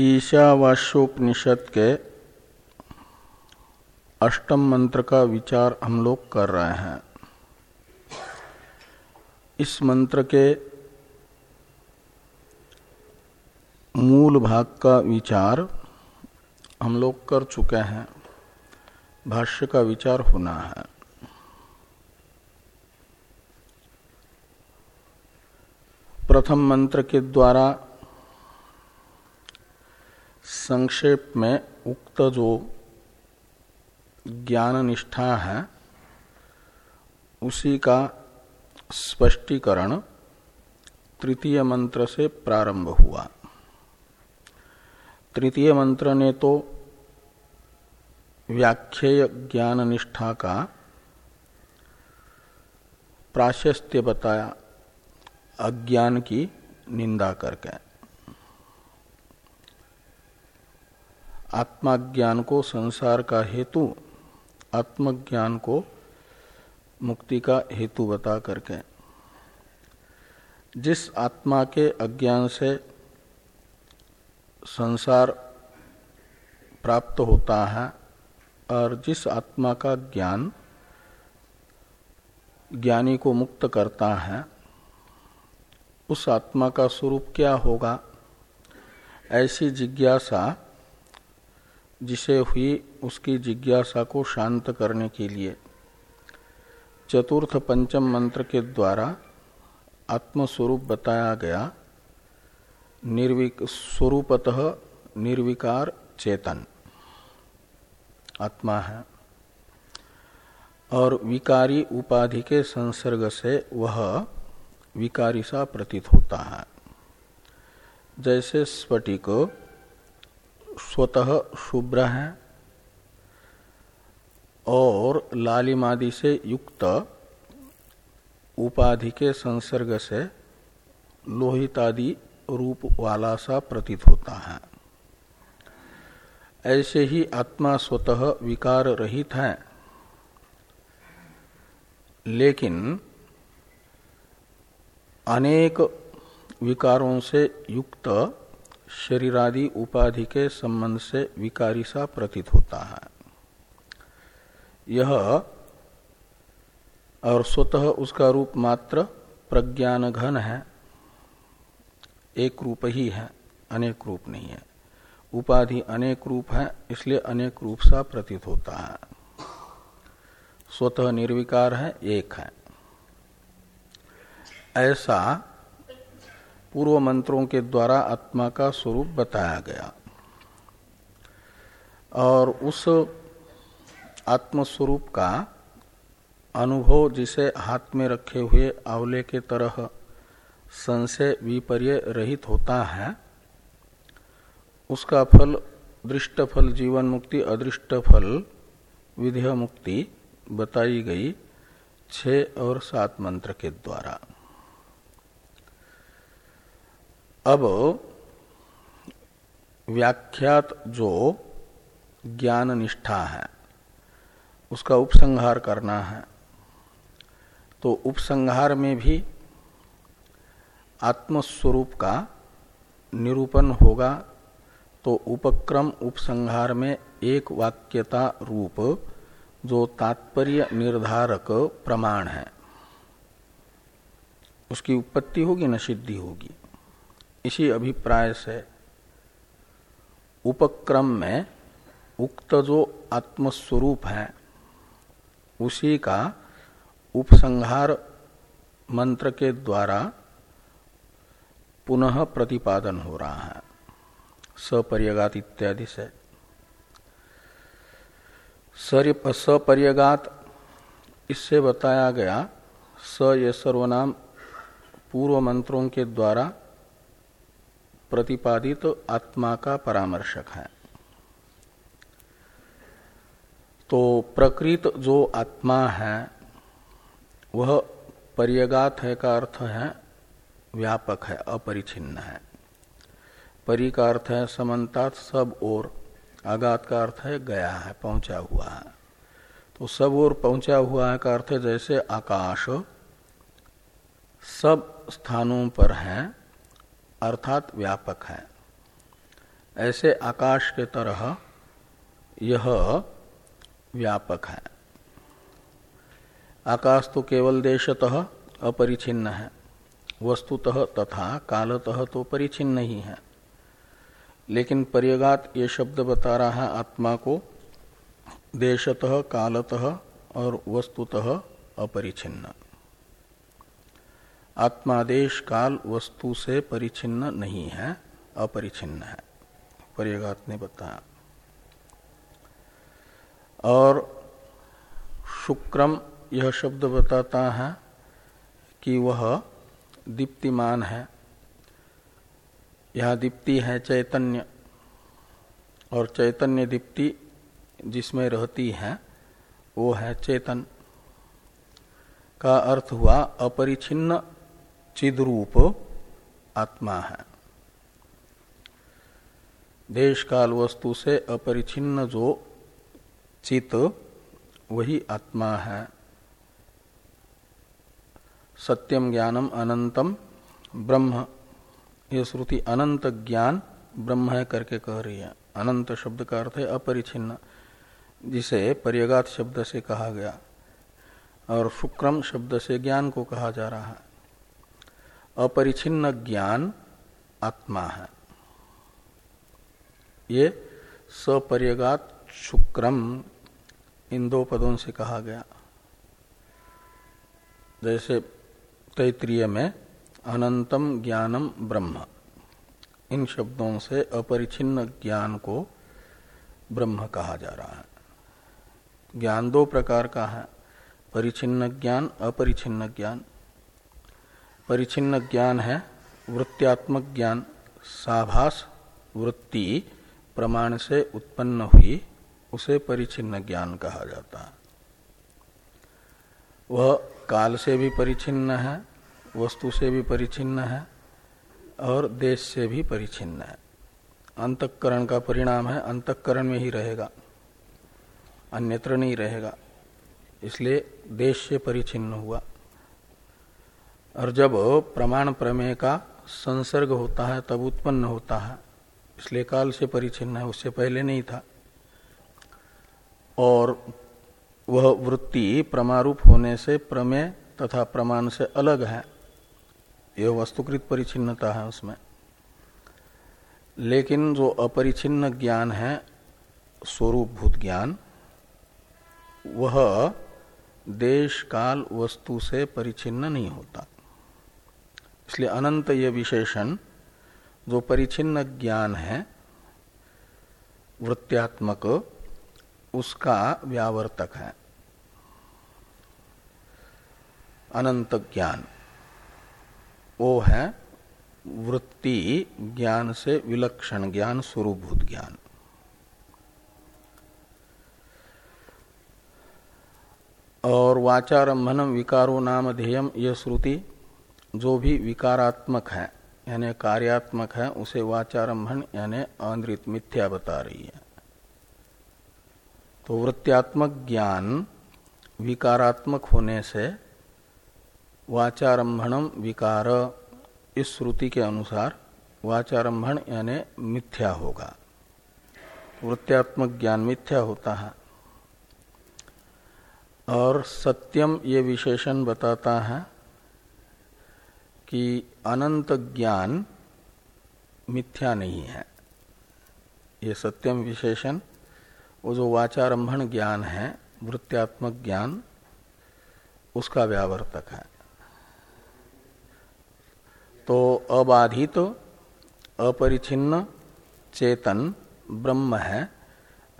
ईशावास्योपनिषद के अष्टम मंत्र का विचार हम लोग कर रहे हैं। इस मंत्र के मूल भाग का विचार हम लोग कर चुके हैं। भाष्य का विचार होना है। प्रथम मंत्र के द्वारा संक्षेप में उक्त जो ज्ञान निष्ठा है, उसी का स्पष्टीकरण तृतीय मंत्र से प्रारंभ हुआ। तृतीय मंत्र ने तो व्याख्येय ज्ञान निष्ठा का प्राशस्त्य बताया, अज्ञान की निंदा करके। आत्माज्ञान को संसार का हेतु, आत्मज्ञान को मुक्ति का हेतु बता करके। जिस आत्मा के अज्ञान से संसार प्राप्त होता है और जिस आत्मा का ज्ञान, ज्ञानी को मुक्त करता है, उस आत्मा का स्वरूप क्या होगा? ऐसी जिज्ञासा जिसे हुई उसकी जिज्ञासा को शांत करने के लिए। चतुर्थ पंचम मंत्र के द्वारा आत्मस्वरूप बताया गया, निर्विक स्वरूपतः निर्विकार चेतन। आत्मा है। और विकारी उपाधि के संसर्ग से वह विकारी सा प्रतीत होता है। जैसे स्फटिक स्वतः शुभ्र है और लालिमादि से युक्त उपाधि के संसर्ग से लोहितादि रूप वाला सा प्रतीत होता है। ऐसे ही आत्मा स्वतः विकार रहित है। लेकिन अनेक विकारों से युक्त शरीरादि उपाधि के संबंध से विकारी सा प्रतीत होता है। यह और स्वतः उसका रूप मात्र प्रज्ञान घन है। एक रूप ही है, अनेक रूप नहीं है। उपाधि अनेक रूप है, इसलिए अनेक रूप सा प्रतीत होता है। स्वतः निर्विकार है, एक है। ऐसा पूर्व मंत्रों के द्वारा आत्मा का स्वरूप बताया गया। और उस आत्मस्वरूप का अनुभव जिसे हाथ में रखे हुए आंवले के तरह संशय विपर्य रहित होता है, उसका फल दृष्ट फल जीवन मुक्ति अदृष्ट फल विधेय मुक्ति बताई गई छ और सात मंत्र के द्वारा। अब व्याख्यात जो ज्ञान निष्ठा है, उसका उपसंहार करना है। तो उपसंहार में भी आत्मस्वरूप का निरूपण होगा। तो उपक्रम उपसंहार में एक वाक्यता रूप जो तात्पर्य निर्धारक प्रमाण है। उसकी उत्पत्ति होगी न सिद्धि होगी। इसी अभिप्राय से उपक्रम में उक्त जो आत्मस्वरूप है, उसी का उपसंहार मंत्र के द्वारा पुनः प्रतिपादन हो रहा है। सपर्यगात इत्यादि से। सपर्यगात, इससे बताया गया, स ये सर्वनाम पूर्व मंत्रों के द्वारा प्रतिपादित तो आत्मा का परामर्शक है। तो प्रकृत जो आत्मा है, वह पर्यगात है का अर्थ है व्यापक है अपरिछिन्न है। परि का अर्थ है समन्तात सब और आगात का अर्थ है गया है, पहुँचा हुआ है। तो सब और पहुँचा हुआ है का अर्थ है जैसे आकाश, सब स्थानों पर है अर्थात व्यापक है। ऐसे आकाश के तरह यह व्यापक है। आकाश तो केवल देशतः अपरिचिन्न है, वस्तुतः तथा कालतः तो परिचिन्न ही है। लेकिन पर्यगात ये शब्द बता रहा है आत्मा को, देशतः, कालतः और वस्तुतः अपरिचिन्न। आत्मादेश काल वस्तु से परिचिन्न नहीं है, अपरिचिन्न है। पर्यगात ने बताया। और शुक्रम यह शब्द बताता है कि वह दीप्तिमान है। यह दीप्ति है चैतन्य, और चैतन्य दीप्ति जिसमें रहती है, वो है चेतन। का अर्थ हुआ अपरिछिन्न चिद्रूप आत्मा। है देश काल वस्तु से अपरिछिन्न जो चित, वही आत्मा। है सत्यम ज्ञानम अनंतम ब्रह्म। ये श्रुति अनंत ज्ञान ब्रह्म है करके कह रही है। अनंत शब्द का अर्थ है अपरिछिन्न जिसे पर्यगात शब्द से कहा गया और शुक्रम शब्द से ज्ञान को कहा जा रहा है। अपरिछिन्न ज्ञान आत्मा है। ये सपर्यगात शुक्रम, इन दो पदों से कहा गया। जैसे तैतृय में, अनंतम ज्ञानम ब्रह्म। इन शब्दों से अपरिछिन्न ज्ञान को ब्रह्म कहा जा रहा है। ज्ञान दो प्रकार का है परिचिन्न ज्ञान अपरिछिन्न ज्ञान। परिचिन्न ज्ञान है, वृत्त्यात्मक ज्ञान, साभास वृत्ति प्रमाण से उत्पन्न हुई, उसे परिचिन्न ज्ञान कहा जाता है। वह काल से भी परिचिन्न है, वस्तु से भी परिचिन्न है, और देश से भी परिचिन्न है। अंतकरण का परिणाम है, अंतकरण में ही रहेगा, अन्यत्र नहीं रहेगा, इसलिए देश से परिचिन्न हुआ। और जब प्रमाण प्रमेय का संसर्ग होता है, तब उत्पन्न होता है। इसलिए काल से परिचिन्न है, उससे पहले नहीं था। और वह वृत्ति प्रमारूप होने से प्रमेय तथा प्रमाण से अलग है। यह वस्तुकृत परिचिन्नता है उसमें। लेकिन जो अपरिचिन्न ज्ञान है स्वरूप भूत ज्ञान, वह देश काल वस्तु से परिचिन्न नहीं होता। इसलिए अनंत ये विशेषण, जो परिचिन्न ज्ञान है, वृत्त्यात्मक, उसका व्यावर्तक है। अनंत ज्ञान। वो है वृत्ति ज्ञान से विलक्षण ज्ञान स्वरूभूत ज्ञान। और वाचारंभनम विकारो नाम ध्येयम यह श्रुति। जो भी विकारात्मक है, यानी कार्यात्मक है, उसे वाचारंभन, यानी अनृत मिथ्या बता रही है। तो वृत्त्यात्मक ज्ञान विकारात्मक होने से वाचारंभणम विकार, इस श्रुति के अनुसार वाचारंभण, यानी मिथ्या होगा। वृत्त्यात्मक ज्ञान मिथ्या होता है। और सत्यम ये विशेषण बताता है कि अनंत ज्ञान मिथ्या नहीं है। ये सत्यम विशेषण वो जो वाचारंभण ज्ञान है वृत्त्यात्मक ज्ञान उसका व्यावर्तक है। तो अबाधित तो, अपरिचिन्न चेतन ब्रह्म है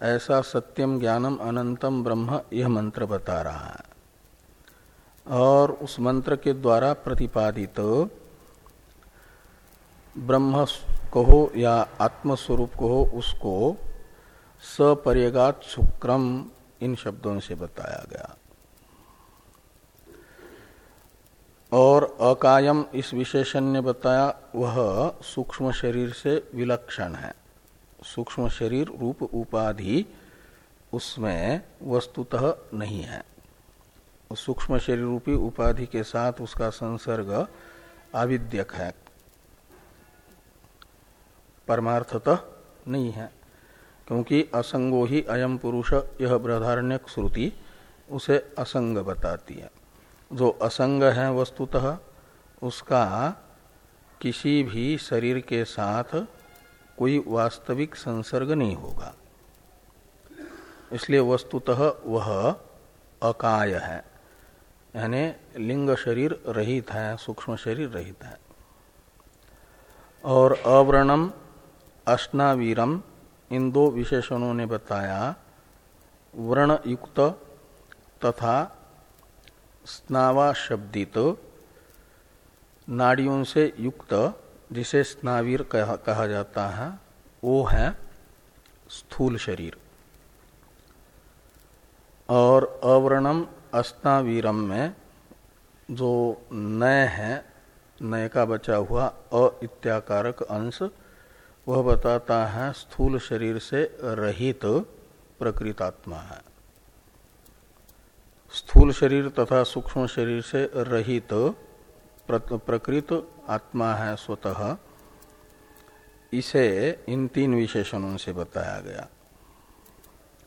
ऐसा सत्यम ज्ञानम अनंतम ब्रह्म यह मंत्र बता रहा है। और उस मंत्र के द्वारा प्रतिपादित ब्रह्म कहो या आत्मस्वरूप कहो, उसको सपर्यगात शुक्रम, इन शब्दों से बताया गया। और अकायम इस विशेषण ने बताया, वह सूक्ष्म शरीर से विलक्षण है। सूक्ष्म शरीर रूप उपाधि उसमें वस्तुतः नहीं है। सूक्ष्म शरीर रूपी उपाधि के साथ उसका संसर्ग आविद्यक है। परमार्थतः नहीं है, क्योंकि असंगो ही अयम पुरुष यह बृहदारण्य श्रुति उसे असंग बताती है। जो असंग है वस्तुतः, उसका किसी भी शरीर के साथ कोई वास्तविक संसर्ग नहीं होगा। इसलिए वस्तुतः वह अकाय है। यानी लिंग शरीर रहित है सूक्ष्म शरीर रहित है। और अव्रणम अष्टावीरम इन दो विशेषणों ने बताया व्रण युक्त तथा स्नावा शब्दित नाड़ियों से युक्त जिसे स्नावीर कहा, कहा जाता है वो है स्थूल शरीर। और अवर्णम अस्नावीरम में जो नय है नय का बचा हुआ अ इत्याकारक अंश, वह बताता है स्थूल शरीर से रहित प्रकृतात्मा है। स्थूल शरीर तथा सूक्ष्म शरीर से रहित प्रकृत आत्मा है स्वतः। इसे इन तीन विशेषणों से बताया गया।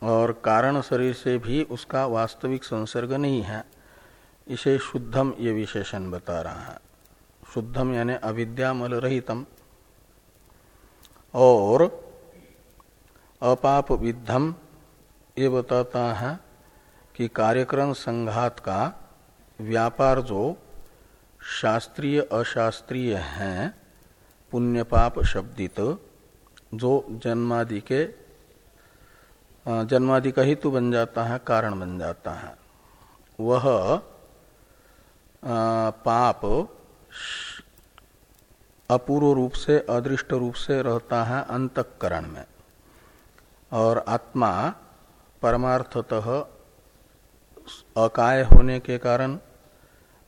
और कारण शरीर से भी उसका वास्तविक संसर्ग नहीं है। इसे शुद्धम ये विशेषण बता रहा है। शुद्धम यानी अविद्यामल रहितम। और अपाप विद्धम ये बताता है कि कार्यक्रम संघात का व्यापार जो शास्त्रीय अशास्त्रीय हैं पुण्य पाप शब्दित, जो जन्मादि के जन्मादि का हेतु बन जाता है, कारण बन जाता है। वह पाप अपूर्व रूप से, अदृष्ट रूप से रहता है अंतकरण में। और आत्मा परमार्थतः अकाय होने के कारण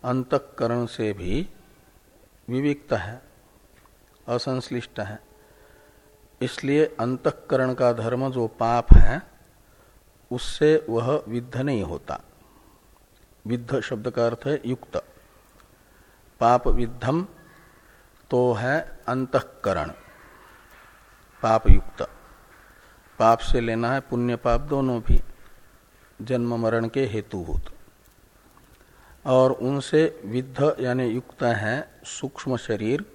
अंतकरण से भी विविक्त है, असंश्लिष्ट है। इसलिए अंतकरण का धर्म जो पाप है, उससे वह विद्ध नहीं होता। विद्ध शब्द का अर्थ है युक्त। पाप विद्धम तो है अंतकरण। पाप युक्त। पाप से लेना है पुण्य पाप दोनों भी। जन्म मरण के हेतुभूत। और उनसे विद्ध यानी युक्त है सूक्ष्म शरीर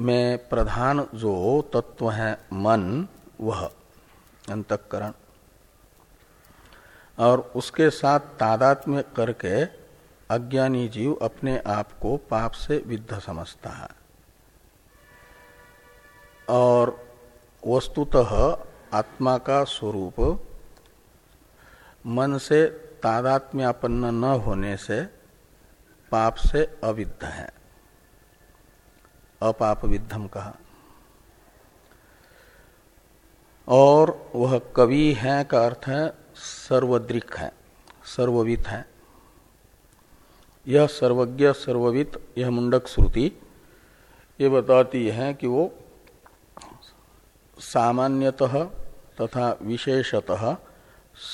में प्रधान जो तत्व है मन, वह, अंतकरण। और उसके साथ तादात्म्य करके अज्ञानी जीव अपने आप को पाप से विद्ध समझता है। और वस्तुतः आत्मा का स्वरूप मन से तादात्म्यापन्न न होने से पाप से अविद्ध है। अपाप विद्धम कहा। और वह कवि है का अर्थ है सर्वद्रिक है, सर्ववित है। यह सर्वज्ञ, सर्ववित, यह मुंडक श्रुति, ये बताती है कि वो सामान्यतः तथा विशेषतः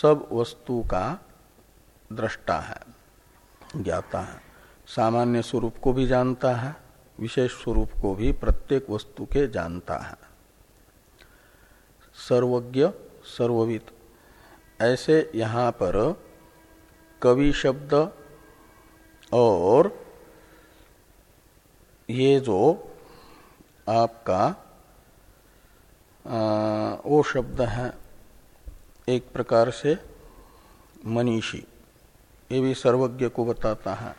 सब वस्तु का दृष्टा है, ज्ञाता है। सामान्य स्वरूप को भी जानता है विशेष स्वरूप को भी प्रत्येक वस्तु के जानता है। सर्वज्ञ सर्वविद ऐसे यहाँ पर कवि शब्द और ये जो आपका आ, वो शब्द है एक प्रकार से मनीषी ये भी सर्वज्ञ को बताता है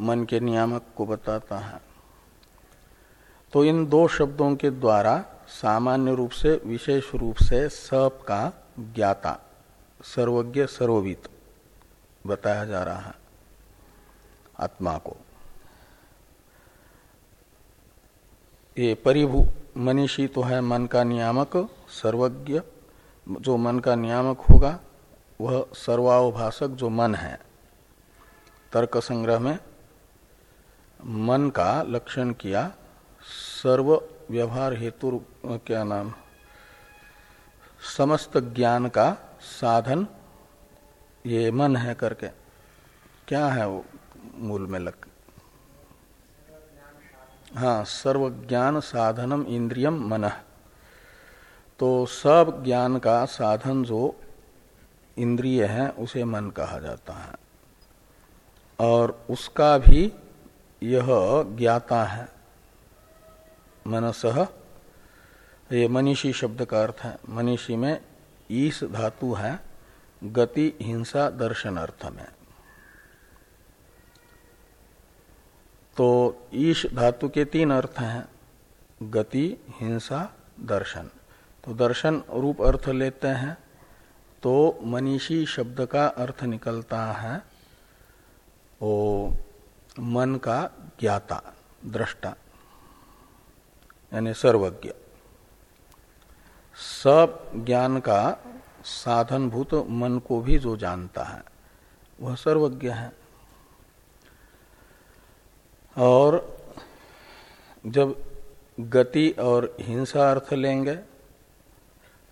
मन के नियामक को बताता है। तो इन दो शब्दों के द्वारा सामान्य रूप से, विशेष रूप से सब का ज्ञाता, सर्वज्ञ, सर्ववित बताया जा रहा है आत्मा को। ये परिभू, मनीषी तो है मन का नियामक, सर्वज्ञ, जो मन का नियामक होगा, वह सर्वावभाषक जो मन है। तर्क संग्रह में मन का लक्षण किया सर्व व्यवहार हेतु क्या नाम? समस्त ज्ञान का साधन, ये मन है करके। क्या है वो मूल में लग हाँ सर्वज्ञान साधनम इंद्रियम मन। तो सब ज्ञान का साधन जो इंद्रिय है, उसे मन कहा जाता है। और उसका भी यह ज्ञाता है। मनस। ये मनीषी शब्द का अर्थ है। मनीषी में ईस धातु है, गति, हिंसा दर्शन अर्थ में। तो ईश धातु के तीन अर्थ हैं, गति, हिंसा, दर्शन। तो दर्शन रूप अर्थ लेते हैं तो मनीषी शब्द का अर्थ निकलता है वो मन का ज्ञाता, दृष्टा। यानी सर्वज्ञ। सब ज्ञान का साधनभूत मन को भी जो जानता है, वह सर्वज्ञ है। और जब गति और हिंसा अर्थ लेंगे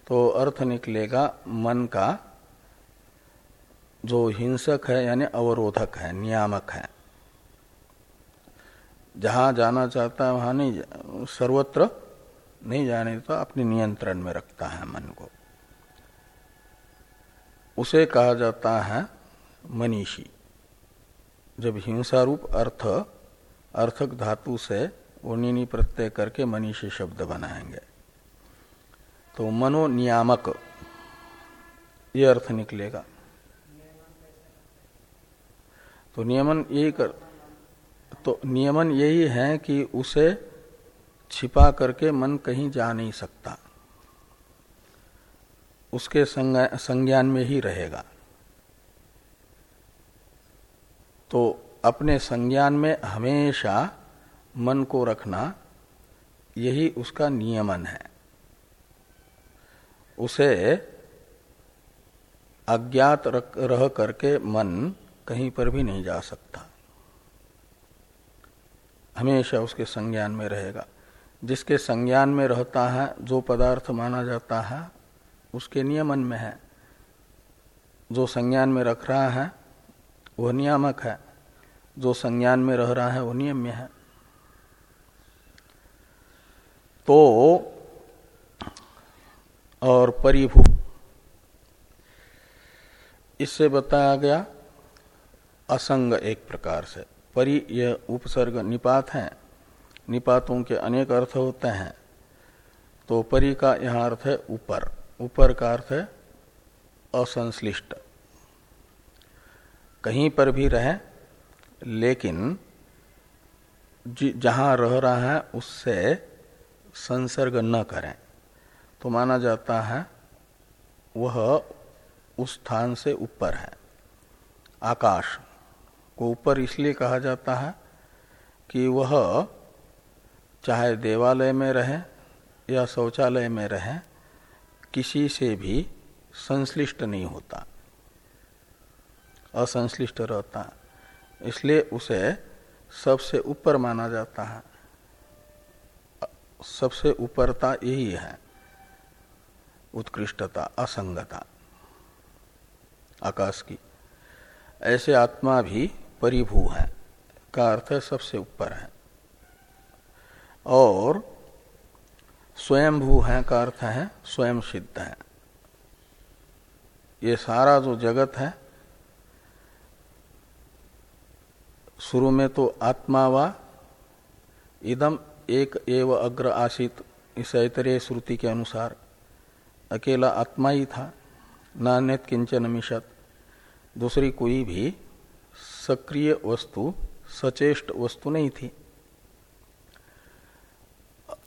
तो अर्थ निकलेगा मन का, जो हिंसक है यानी अवरोधक है, नियामक है। जहाँ जाना चाहता है, वहाँ नहीं सर्वत्र नहीं जाने तो अपने नियंत्रण में रखता है मन को। उसे कहा जाता है मनीषी। जब हिंसा रूप अर्थ, अर्थक धातु से उन्नी प्रत्यय करके मनीषी शब्द बनाएँगे तो मनो नियामक ये अर्थ निकलेगा। तो नियमन यही कर तो नियमन यही है कि उसे छिपा करके मन कहीं जा नहीं सकता। उसके संज्ञान में ही रहेगा। तो अपने संज्ञान में हमेशा मन को रखना, यही उसका नियमन है। उसे अज्ञात रह करके मन कहीं पर भी नहीं जा सकता। हमेशा उसके संज्ञान में रहेगा। जिसके संज्ञान में रहता है, जो पदार्थ माना जाता है, उसके नियमन में है। जो संज्ञान में रख रहा है, वह नियामक है। जो संज्ञान में रह रहा है वो नियम में है। तो और परिभू। इससे बताया गया, असंग एक प्रकार से। परि यह उपसर्ग निपात है। निपातों के अनेक अर्थ होते हैं। तो परि का यहाँ अर्थ है ऊपर। ऊपर का अर्थ है असंश्लिष्ट। कहीं पर भी रहे, लेकिन जहाँ रह रहा है, उससे संसर्ग न करें। तो माना जाता है, वह उस स्थान से ऊपर है। आकाश। को ऊपर इसलिए कहा जाता है कि वह चाहे देवालय में रहे या शौचालय में रहे, किसी से भी संश्लिष्ट नहीं होता। असंश्लिष्ट रहता। इसलिए उसे सबसे ऊपर माना जाता है। सबसे ऊपरता यही है। उत्कृष्टता, असंगता, आकाश की। ऐसे आत्मा भी परिभू है, का अर्थ है सबसे ऊपर है। और स्वयंभू है का अर्थ है स्वयं सिद्ध है। ये सारा जो जगत है, शुरू में तो आत्मा व, इदम एक एव अग्र आशित इस ऐतरेय श्रुति के अनुसार, अकेला आत्मा ही था, नान्यत किंचन मिशत दूसरी कोई भी सक्रिय वस्तु, सचेष्ट वस्तु नहीं थी।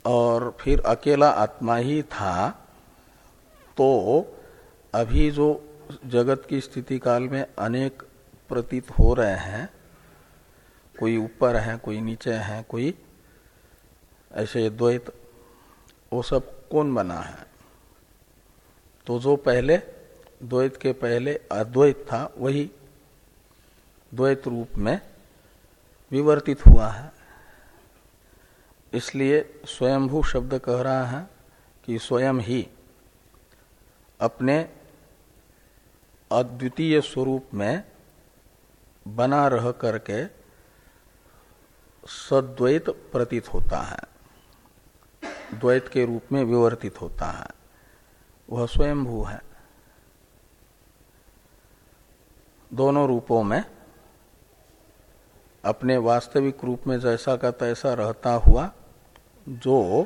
और फिर अकेला आत्मा ही था तो अभी जो जगत की स्थिति काल में अनेक प्रतीत हो रहे हैं, कोई ऊपर है, कोई नीचे है, कोई ऐसे द्वैत, वो सब कौन बना है? तो जो पहले, द्वैत के पहले अद्वैत था, वही द्वैत रूप में विवर्तित हुआ है। इसलिए स्वयंभू शब्द कह रहा है कि स्वयं ही अपने अद्वितीय स्वरूप में बना रह करके सद्वैत प्रतीत होता है। द्वैत के रूप में विवर्तित होता है। वह स्वयंभू है। दोनों रूपों में अपने वास्तविक रूप में जैसा का तैसा रहता हुआ जो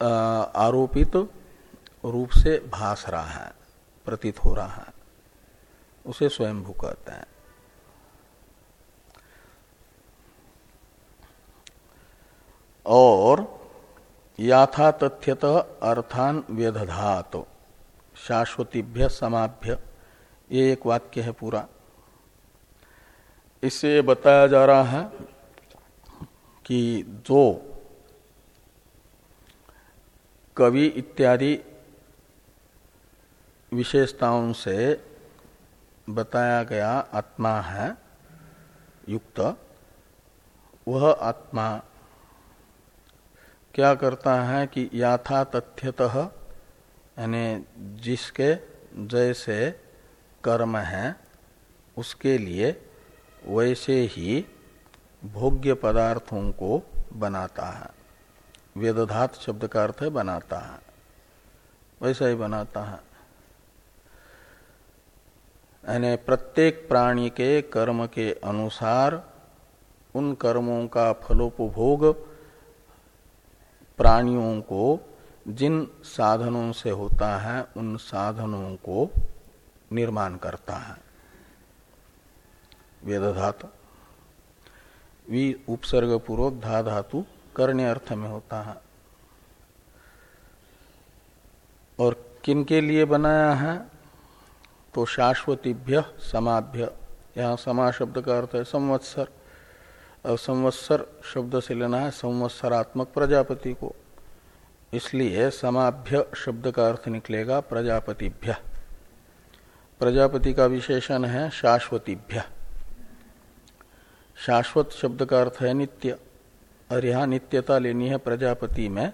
आरोपित तो रूप से भास रहा है, प्रतीत हो रहा है, उसे स्वयंभू कहते हैं। और याथा तथ्यत अर्थान व्यधात शाश्वतीभ्य समाभ्य, ये एक वाक्य है पूरा। इससे बताया जा रहा है कि जो कवि इत्यादि विशेषताओं से बताया गया आत्मा है, युक्त, वह आत्मा क्या करता है कि याथा तथ्यतः यानी जिसके जैसे कर्म है, उसके लिए वैसे ही भोग्य पदार्थों को बनाता है। वेदधात शब्द का अर्थ बनाता है। वैसा ही बनाता है। यानी प्रत्येक प्राणी के कर्म के अनुसार उन कर्मों का फलोपभोग प्राणियों को जिन साधनों से होता है, उन साधनों को निर्माण करता है। वेदधात। वी उपसर्ग पूर्वक धा धातु करने अर्थ में होता है। और किन के लिए बनाया है? तो शाश्वतीभ्य समाभ्य यहाँ समा शब्द का अर्थ है संवत्सर। और संवत्सर शब्द से लेना है संवत्सरात्मक प्रजापति को। इसलिए समाभ्य शब्द का अर्थ निकलेगा प्रजापतिभ्य। प्रजापति का विशेषण है शाश्वतीभ्य। शाश्वत शब्द का अर्थ है नित्य। और यहाँ नित्यता लेनी है प्रजापति में।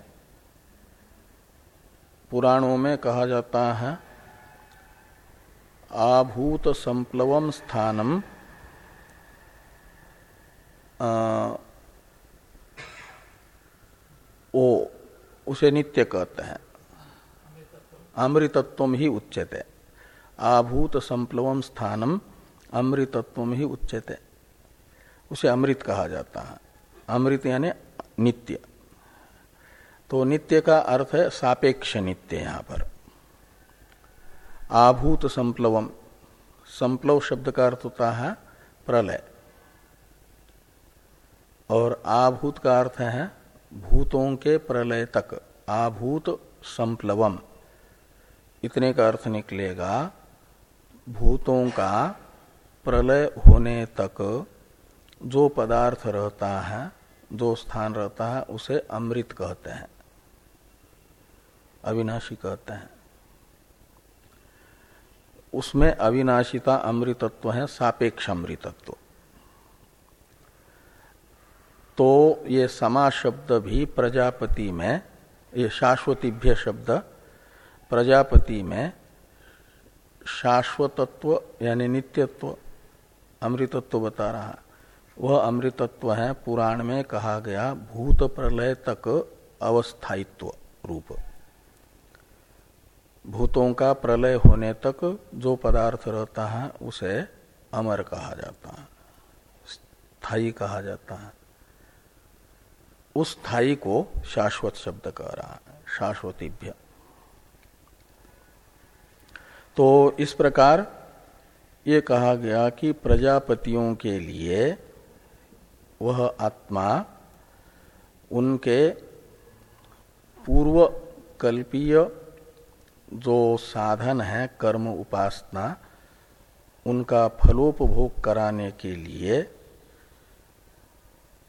पुराणों में कहा जाता है, आभूत संप्लवम स्थानम ओ, उसे नित्य कहते हैं। अमृतत्व ही उच्चते आभूत संप्लवम स्थानम अमृतत्व ही उच्चते उसे अमृत कहा जाता है। अमृत यानी नित्य। तो नित्य का अर्थ है सापेक्ष नित्य यहाँ पर। आभूत संप्लवम। संप्लव शब्द का अर्थ होता है प्रलय। और आभूत का अर्थ है भूतों के प्रलय तक। आभूत संप्लवम। इतने का अर्थ निकलेगा। भूतों का प्रलय होने तक जो पदार्थ रहता है, जो स्थान रहता है, उसे अमृत कहते हैं, अविनाशी कहते हैं। उसमें अविनाशिता अमृतत्व है, सापेक्ष अमृतत्व। तो ये समा शब्द भी प्रजापति में, ये शाश्वतीभ्य शब्द, प्रजापति में शाश्वतत्व यानी नित्यत्व, अमृतत्व बता रहा वह अमृतत्व है, पुराण में कहा गया, भूत प्रलय तक अवस्थायित्व रूप। भूतों का प्रलय होने तक जो पदार्थ रहता है, उसे अमर कहा जाता है स्थायी कहा जाता है। उस स्थायी को शाश्वत शब्द कह रहा है, शाश्वतीभ्य। तो इस प्रकार ये कहा गया कि प्रजापतियों के लिए वह आत्मा उनके पूर्व कल्पीय जो साधन है, कर्म उपासना, उनका फलोपभोग कराने के लिए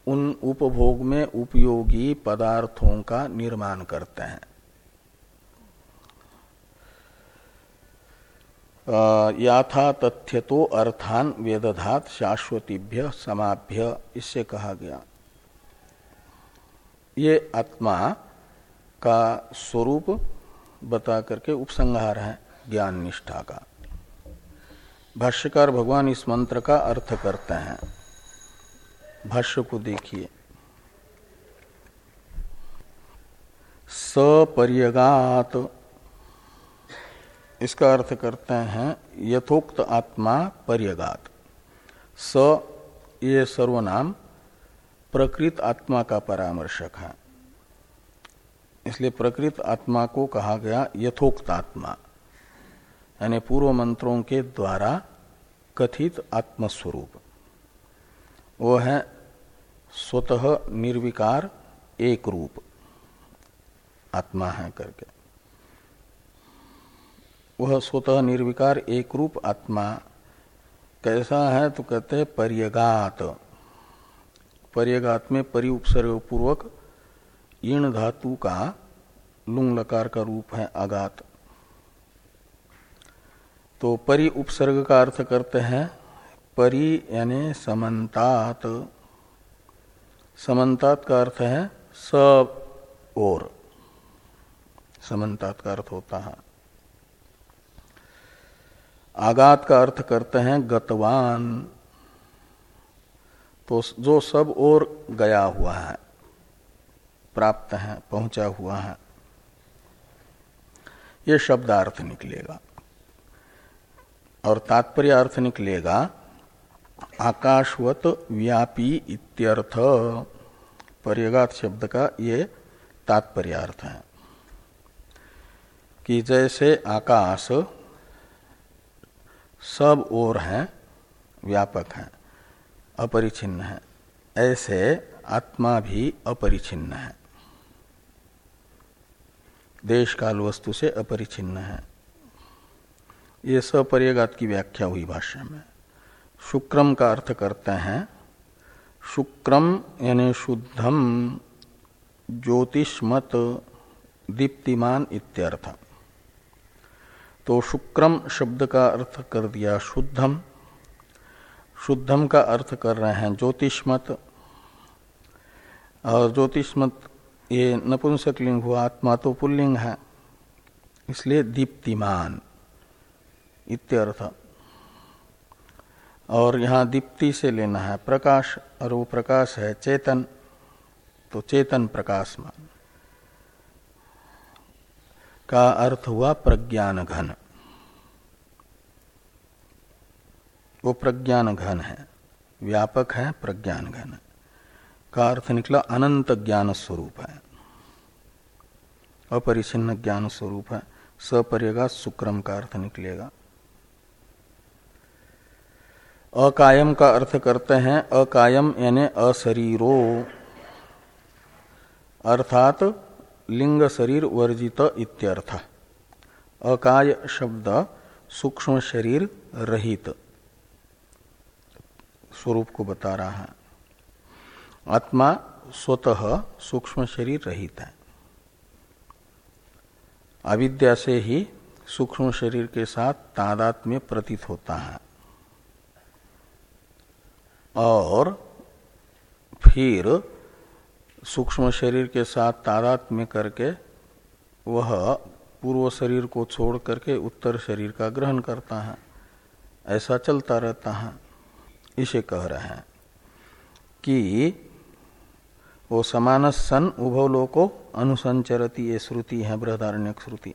उन उपभोग में उपयोगी पदार्थों का निर्माण करते हैं। याथा तथ्य तो अर्थान वेदधात शाश्वतीभ्य समाभ्य, इससे कहा गया। ये आत्मा का स्वरूप बता करके उपसंहार है, ज्ञान निष्ठा का। भाष्यकार भगवान इस मंत्र का अर्थ करते हैं। भाष्य को देखिए। सपर्यगात इसका अर्थ करते हैं, यथोक्त आत्मा पर्यगात। स, ये सर्वनाम, प्रकृत आत्मा का परामर्शक है। इसलिए प्रकृत आत्मा को कहा गया यथोक्त आत्मा। यानी पूर्व मंत्रों के द्वारा कथित आत्मस्वरूप। वो है स्वतः निर्विकार, एक रूप। आत्मा है करके। वह स्वतः निर्विकार एक रूप आत्मा, कैसा है तो कहते हैं पर्यगात। पर्यगात में परि उपसर्ग पूर्वक ईण धातु का लुंग लकार का रूप है आगात तो परि उपसर्ग का अर्थ करते हैं परि यानी समन्तात। समन्तात का अर्थ है सब और समन्तात का अर्थ होता है। आगात का अर्थ करते हैं गतवान। तो जो सब और गया हुआ है, प्राप्त है, पहुँचा हुआ है, ये शब्दार्थ निकलेगा। और तात्पर्य अर्थ निकलेगा, आकाशवत व्यापी इत्यर्थ। पर्यगात शब्द का ये तात्पर्य अर्थ है कि जैसे आकाश सब ओर है, व्यापक है, अपरिचिन्न है। ऐसे आत्मा भी अपरिचिन्न है। देश काल वस्तु से अपरिचिन्न है। ये सपर्यगात की व्याख्या हुई भाषा में। शुक्रम का अर्थ करते हैं, शुक्रम यानी शुद्धम, ज्योतिषमत, दीप्तिमान इत्यर्थ। तो शुक्रम शब्द का अर्थ कर दिया शुद्धम। शुद्धम का अर्थ कर रहे हैं ज्योतिषमत। और ज्योतिषमत ये नपुंसक लिंग हुआ, आत्मा तो पुल्लिंग है, इसलिए दीप्तिमान इत्यर्थ और यहाँ दीप्ति से लेना है प्रकाश, और वो प्रकाश है चेतन तो चेतन प्रकाशमान। का अर्थ हुआ प्रज्ञान घन वो प्रज्ञान घन है, व्यापक है प्रज्ञान घन का अर्थ निकला अनंत ज्ञान स्वरूप है। अपरिचिन्न ज्ञान स्वरूप है, सपर्यगा सुक्रम का अर्थ निकलेगा। अकायम का अर्थ करते हैं, अकायम यानी अशरीरो। अर्थात लिंग शरीर वर्जित इत्यर्थ। अकाय शब्द सूक्ष्म शरीर रहित स्वरूप को बता रहा है। आत्मा स्वतः सूक्ष्म शरीर रहित है। अविद्या से ही सूक्ष्म शरीर के साथ तादात में प्रतीत होता है। और फिर सूक्ष्म शरीर के साथ तादात में करके वह पूर्व शरीर को छोड़ करके उत्तर शरीर का ग्रहण करता है। ऐसा चलता रहता है। इसे कह रहे हैं कि वो समान सन उभव लोको अनुसंचरती ये श्रुति है बृहदारण्य श्रुति।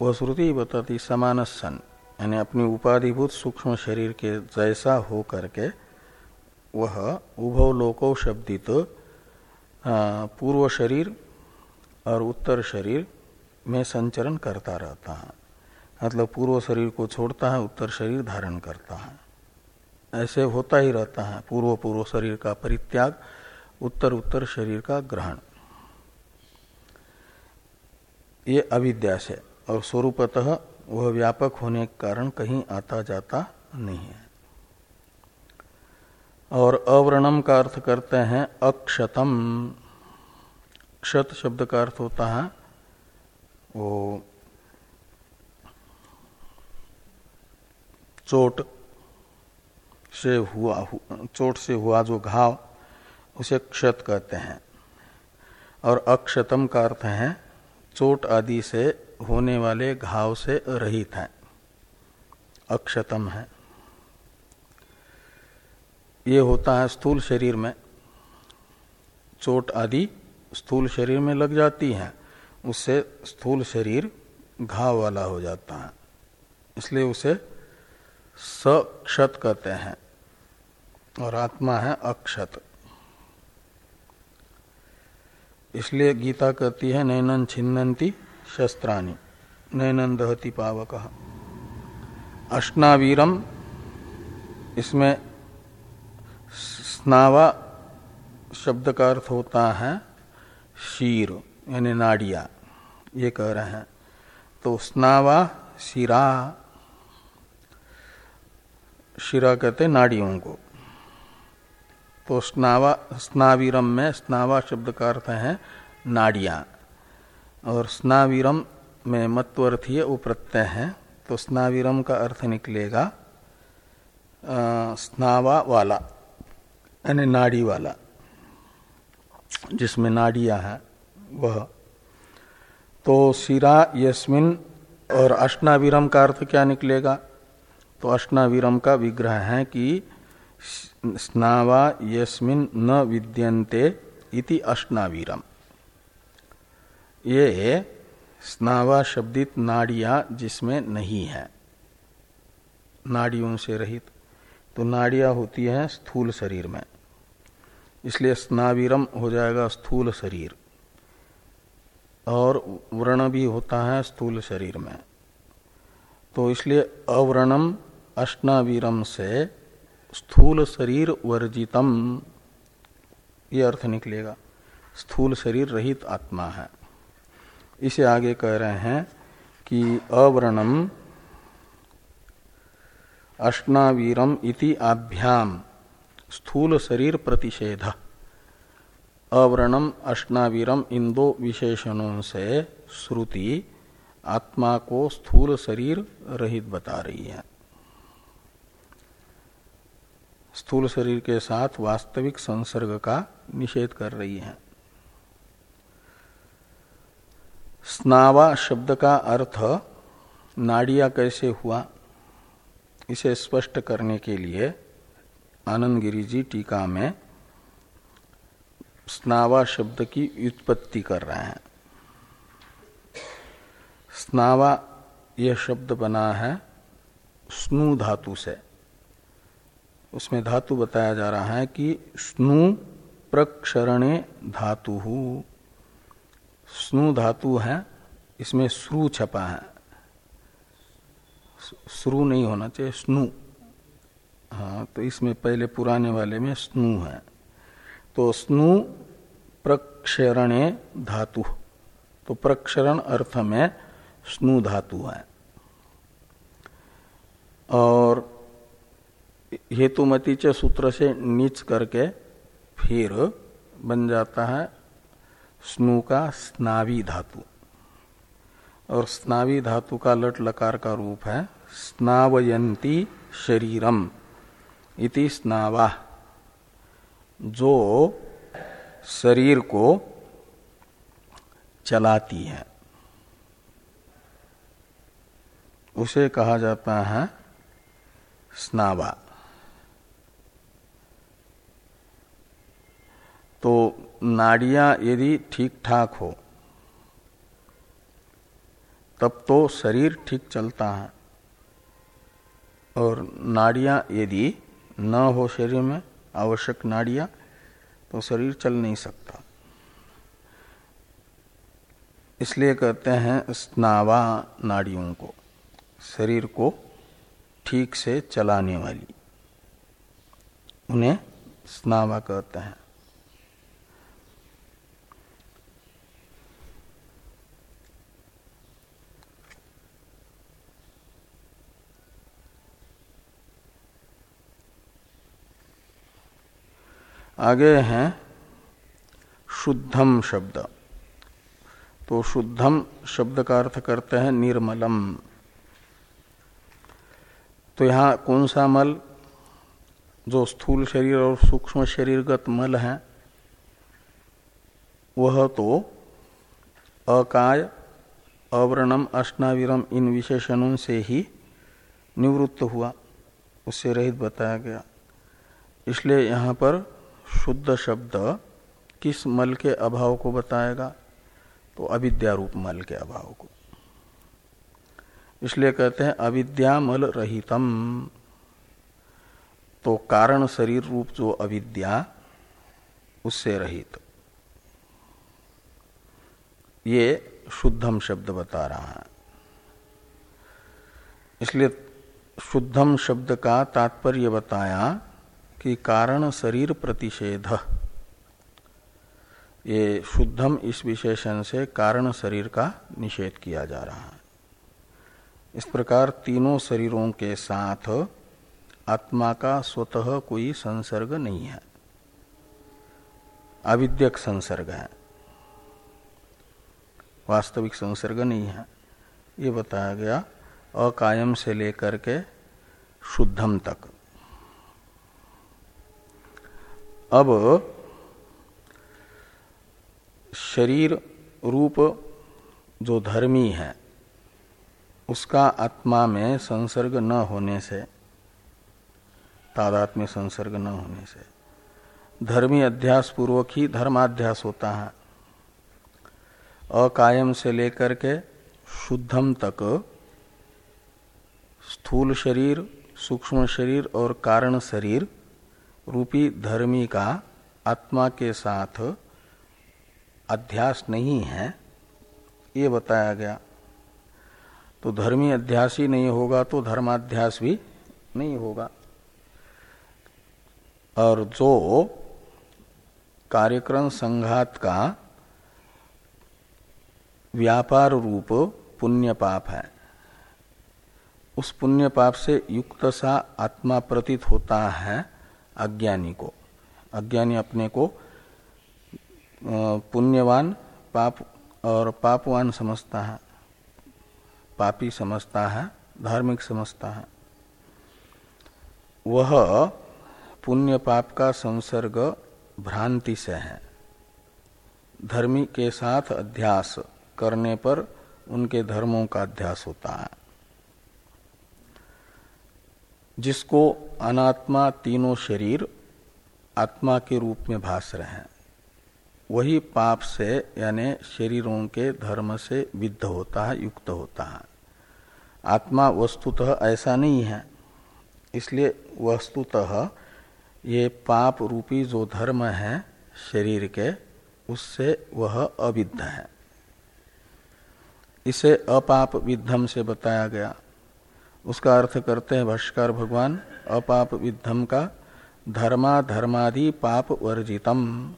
वह श्रुति बताती समान सन, यानी अपनी उपाधिभूत सूक्ष्म शरीर के जैसा हो करके वह उभव लोको शब्दित तो पूर्व शरीर और उत्तर शरीर में संचरण करता रहता है। मतलब पूर्व शरीर को छोड़ता है, उत्तर शरीर धारण करता है। ऐसे होता ही रहता है पूर्व पूर्व शरीर का परित्याग उत्तर उत्तर शरीर का ग्रहण। ये अविद्या से, और स्वरूपतः वह व्यापक होने के कारण कहीं आता जाता नहीं है। और अवर्णम का अर्थ करते हैं अक्षतम। क्षत शब्द का अर्थ होता है वो चोट से हुआ, चोट से हुआ जो घाव, उसे क्षत कहते हैं। और अक्षतम का अर्थ है चोट आदि से होने वाले घाव से रहित है। अक्षतम है। ये होता है स्थूल शरीर में। चोट आदि स्थूल शरीर में लग जाती है। उससे स्थूल शरीर घाव वाला हो जाता है। इसलिए उसे सक्षत कहते हैं और आत्मा है अक्षत। इसलिए गीता कहती है, नैनन छिन्नती शस्त्राणी, नैनन दहती पावक। अष्टावीरम, इसमें स्नावा शब्द का अर्थ होता है शीर यानी नाड़िया। ये कह रहे हैं। तो स्नावा शिरा शिरा कहते नाड़ियों को। तो स्नावा स्नावीरम में स्नावा शब्द का अर्थ है नाड़िया। और स्नावीरम में मत्वर्थीय प्रत्यय है। तो स्नावीरम का अर्थ निकलेगा आ, स्नावा वाला। यानी नाड़ी वाला, जिसमें नाड़िया है, वह। तो सिरा यस्मिन और अष्टावीरम का अर्थ क्या निकलेगा? तो अष्टावीरम का विग्रह है कि स्नावा यस्मिन न विद्यन्ते इति अष्टावीरम। ये स्नावा शब्दित नाड़िया जिसमें नहीं है, नाड़ियों से रहित। तो नाड़िया होती है स्थूल शरीर में। इसलिए स्नावीरम हो जाएगा स्थूल शरीर। और व्रण भी होता है स्थूल शरीर में। तो इसलिए अव्रणम अष्टावीरम से स्थूल शरीर वर्जितम। ये अर्थ निकलेगा। स्थूल शरीर रहित आत्मा है। इसे आगे कह रहे हैं कि अव्रणम अष्टावीरम इति आभ्याम। स्थूल शरीर प्रतिषेध। अवर्णम अष्टावीरम इन दो विशेषणों से श्रुति आत्मा को स्थूल शरीर रहित बता रही है। स्थूल शरीर के साथ वास्तविक संसर्ग का निषेध कर रही है। स्नावा शब्द का अर्थ, नाड़िया कैसे हुआ? इसे स्पष्ट करने के लिए आनंद गिरी जी टीका में स्नावा शब्द की व्युत्पत्ति कर रहे हैं। स्नावा यह शब्द बना है स्नु धातु से। उसमें धातु बताया जा रहा है कि स्नु प्रक्षरणे धातु। स्नु धातु है, इसमें श्रु छपा है। श्रु नहीं होना चाहिए, स्नु। हाँ तो इसमें पहले पुराने वाले में स्नु है। तो स्नु प्रक्षरणे धातु। तो प्रक्षरण अर्थ में स्नु धातु है। और हेतुमती च सूत्र से नीच करके फिर बन जाता है स्नु का स्नावी धातु। और स्नावी धातु का लट लकार का रूप है स्नावयंती शरीरम इति स्नावा। जो शरीर को चलाती है। उसे कहा जाता है स्नावा। तो नाड़ियाँ यदि ठीक ठाक हो, तब तो शरीर ठीक चलता है। और नाड़ियाँ यदि न हो शरीर में, आवश्यक नाड़िया तो शरीर चल नहीं सकता। इसलिए कहते हैं स्नावा नाड़ियों को, शरीर को ठीक से चलाने वाली। उन्हें स्नावा कहते हैं। आगे हैं शुद्धम शब्द। तो शुद्धम शब्द का अर्थ करते हैं निर्मलम। तो यहाँ कौन सा मल? जो स्थूल शरीर और सूक्ष्म शरीरगत मल है, वह तो अकाय अवर्णम अष्टावीरम, इन विशेषणों से ही निवृत्त हुआ। उससे रहित बताया गया। इसलिए यहाँ पर शुद्ध शब्द किस मल के अभाव को बताएगा? तो अविद्या रूप मल के अभाव को। इसलिए कहते हैं अविद्यामल रहितम। तो कारण शरीर रूप जो अविद्या, उससे रहित। ये शुद्धम शब्द बता रहा है। इसलिए शुद्धम शब्द का तात्पर्य बताया कि कारण शरीर प्रतिषेध। ये शुद्धम इस विशेषण से कारण शरीर का निषेध किया जा रहा है। इस प्रकार तीनों शरीरों के साथ आत्मा का स्वतः कोई संसर्ग नहीं है। अविद्यक संसर्ग है। वास्तविक संसर्ग नहीं है। ये बताया गया अकायम से लेकर के शुद्धम तक। अब शरीर रूप जो धर्मी है, उसका आत्मा में संसर्ग न होने से तादात्म्य संसर्ग न होने से, धर्मी अध्यास पूर्वक ही धर्माध्यास होता है। अकायम से लेकर के शुद्धम तक स्थूल शरीर, सूक्ष्म शरीर और कारण शरीर रूपी धर्मी का आत्मा के साथ अध्यास नहीं है, ये बताया गया। तो धर्मी अध्यास ही नहीं होगा तो धर्माध्यास भी नहीं होगा। और जो कार्यक्रम संघात का व्यापार रूप पुण्य पाप है, उस पुण्य पाप से युक्त सा आत्मा प्रतीत होता है अज्ञानी को। अज्ञानी अपने को पुण्यवान, पाप और पापवान समझता है। पापी समझता है, धार्मिक समझता है। वह पुण्य पाप का संसर्ग भ्रांति से है। धर्मी के साथ अध्यास करने पर उनके धर्मों का अध्यास होता है। जिसको अनात्मा तीनों शरीर आत्मा के रूप में भास रहे हैं, वही पाप से, यानी शरीरों के धर्म से विद्ध होता है, युक्त होता है। आत्मा वस्तुतः ऐसा नहीं है, इसलिए वस्तुतः ये पाप रूपी जो धर्म है शरीर के, उससे वह अविद्ध है। इसे अपाप विद्धम से बताया गया। उसका अर्थ करते हैं, भाष्कर भगवान, अपाप विद्धम का धर्मा धर्मादि पाप वर्जितम।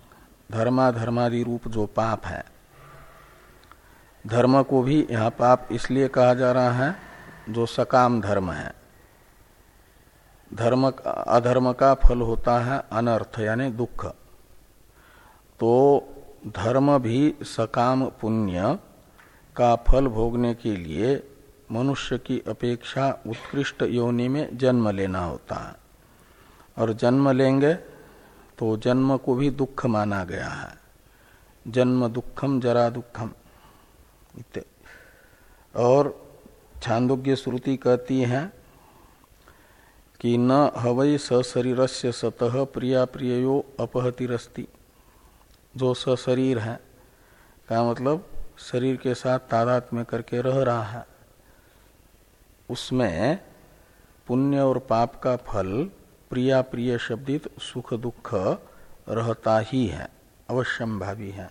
धर्मा धर्मादि रूप जो पाप है। धर्म को भी यहाँ पाप इसलिए कहा जा रहा है, जो सकाम धर्म है। धर्म अधर्म का फल होता है अनर्थ, यानी दुख। तो धर्म भी सकाम पुण्य का फल भोगने के लिए मनुष्य की अपेक्षा उत्कृष्ट योनि में जन्म लेना होता है। और जन्म लेंगे तो जन्म को भी दुख माना गया है। जन्म दुखम, जरा दुखम और छांदोग्य श्रुति कहती है कि न हवई सशरीर से सतह प्रिया प्रियो अपहतिरस्ती। जो सशरीर है, का मतलब शरीर के साथ तादात में करके रह रहा है। उसमें पुण्य और पाप का फल, प्रिया प्रिय शब्दित सुख दुख रहता ही है अवश्यम भावी है।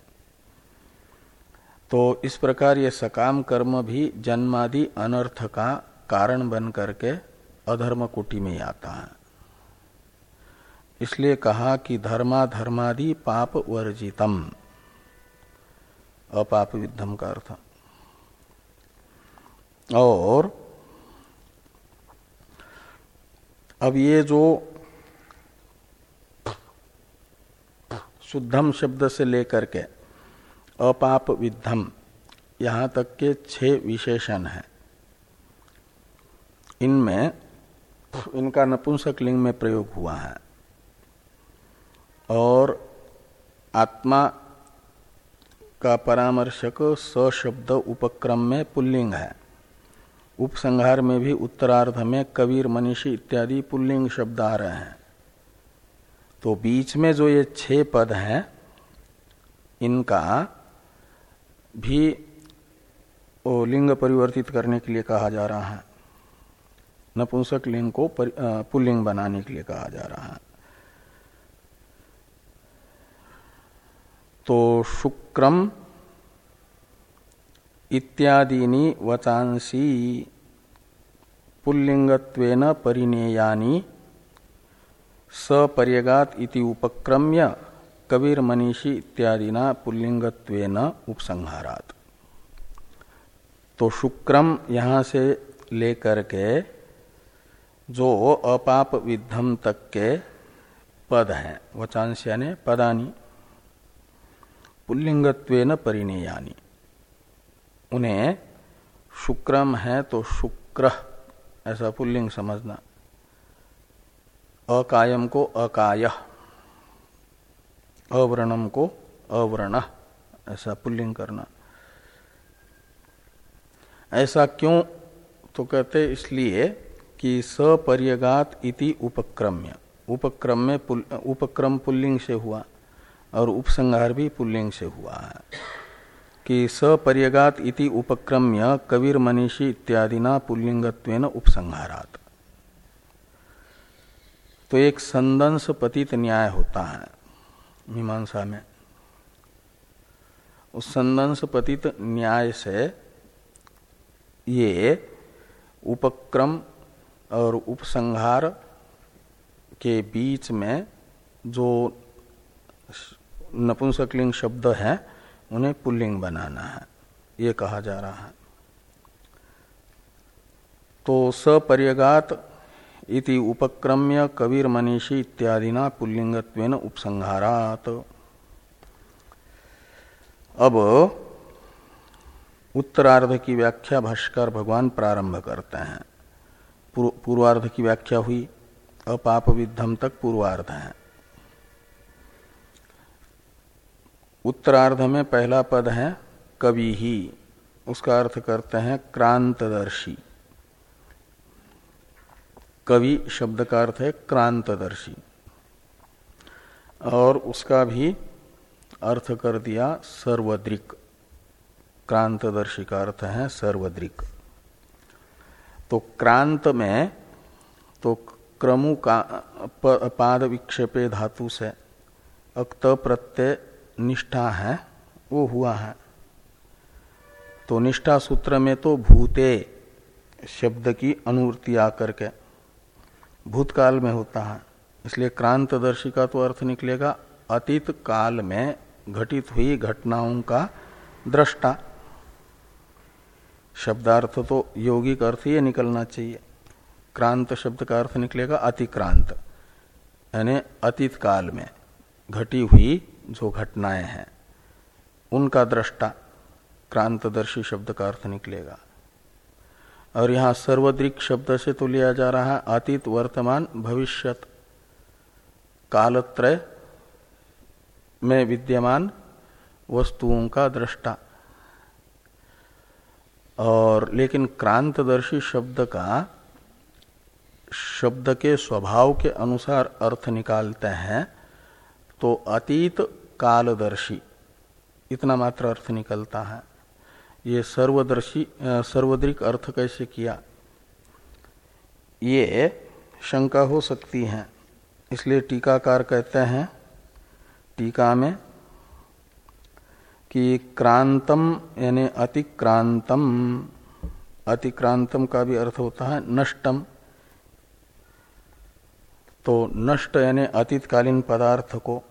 तो इस प्रकार ये सकाम कर्म भी जन्मादि अनर्थ का कारण बन करके अधर्म कोटि में आता है। इसलिए कहा कि धर्मा धर्मादि पाप वर्जितम अपाप विद्धम का अर्थ। और अब ये जो शुद्धम शब्द से लेकर के अपाप विद्धम यहाँ तक के छह विशेषण हैं। इनमें इनका नपुंसक लिंग में प्रयोग हुआ है। और आत्मा का परामर्शक सशब्द उपक्रम में पुल्लिंग है। उपसंहार में भी उत्तरार्ध में कबीर, मनीषी इत्यादि पुल्लिंग शब्द आ रहे हैं। तो बीच में जो ये छह पद हैं, इनका भी वो लिंग परिवर्तित करने के लिए कहा जा रहा है। नपुंसक लिंग को पुल्लिंग बनाने के लिए कहा जा रहा है। तो शुक्रम इत्यादीनी वचांसी पुल्लिंगत्वेन परिणेयानी। सपर्यगात इति उपक्रम्य कबीर मनीषी इत्यादिना पुल्लिंगत्वेन उपसंहारात। तो शुक्रम यहाँ से लेकर के जो अपाप विद्धम तक के पद हैं वचांश यानी पदानी। पुल्लिंगत्वेन परिणेयानी। उन्हें शुक्रम है तो शुक्र। ऐसा पुल्लिंग समझना। अकायम को अकाय अवर्णम को अवर्ण ऐसा पुल्लिंग करना। ऐसा क्यों? तो कहते इसलिए कि सपर्यगात इति उपक्रम्य। उपक्रम में पुल, उपक्रम पुल्लिंग से हुआ और उपसंहार भी पुल्लिंग से हुआ। है कि सपर्यगात इति उपक्रम्य कबीर मनीषी इत्यादिना पुल्लिंगत्वेन उपसंहारात। तो एक संदंश पतित न्याय होता है, मीमांसा में। उस संदंश पतित न्याय से ये उपक्रम और उपसंहार के बीच में जो नपुंसकलिंग शब्द है उन्हें पुल्लिंग बनाना है, ये कहा जा रहा है। तो सपर्यगात इति उपक्रम्य कबीर मनीषी इत्यादिना पुल्लिंगत्वेन उपसंहारात। अब उत्तरार्ध की व्याख्या भाष्कर भगवान प्रारंभ करते हैं। पूर्वार्ध की व्याख्या हुई अपाप विद्धम तक पूर्वार्ध है। उत्तरार्ध में पहला पद है कवि ही। उसका अर्थ करते हैं क्रांतदर्शी। कवि शब्द का अर्थ है क्रांतदर्शी। और उसका भी अर्थ कर दिया सर्वद्रिक। क्रांतदर्शी का अर्थ है सर्वद्रिक। तो क्रांत में तो क्रमु का पाद विक्षेपे धातु से अक्त प्रत्यय निष्ठा है, वो हुआ है। तो निष्ठा सूत्र में तो भूते शब्द की अनुवृत्ति आकर के भूतकाल में होता है। इसलिए क्रांतदर्शी का तो अर्थ निकलेगा, अतीत काल में घटित हुई घटनाओं का दृष्टा। शब्दार्थ तो यौगिक अर्थ ये निकलना चाहिए। क्रांत शब्द का अर्थ निकलेगा अतिक्रांत, यानी अतीत काल में घटी हुई जो घटनाएँ हैं, उनका दृष्टा क्रांतदर्शी शब्द का अर्थ निकलेगा। और यहाँ सर्वद्रिक शब्द से तो लिया जा रहा है अतीत, वर्तमान, भविष्यत, कालत्रय में विद्यमान वस्तुओं का दृष्टा। और लेकिन क्रांतदर्शी शब्द का शब्द के स्वभाव के अनुसार अर्थ निकालते हैं तो अतीत कालदर्शी। इतना मात्र अर्थ निकलता है। ये सर्वदर्शी सर्वद्रिक अर्थ कैसे किया? ये शंका हो सकती है, इसलिए टीकाकार कहते हैं, टीका में, कि क्रांतम, यानी अतिक्रांतम अतिक्रांतम का भी अर्थ होता है नष्टम। तो नष्ट, यानी अतीतकालीन पदार्थ को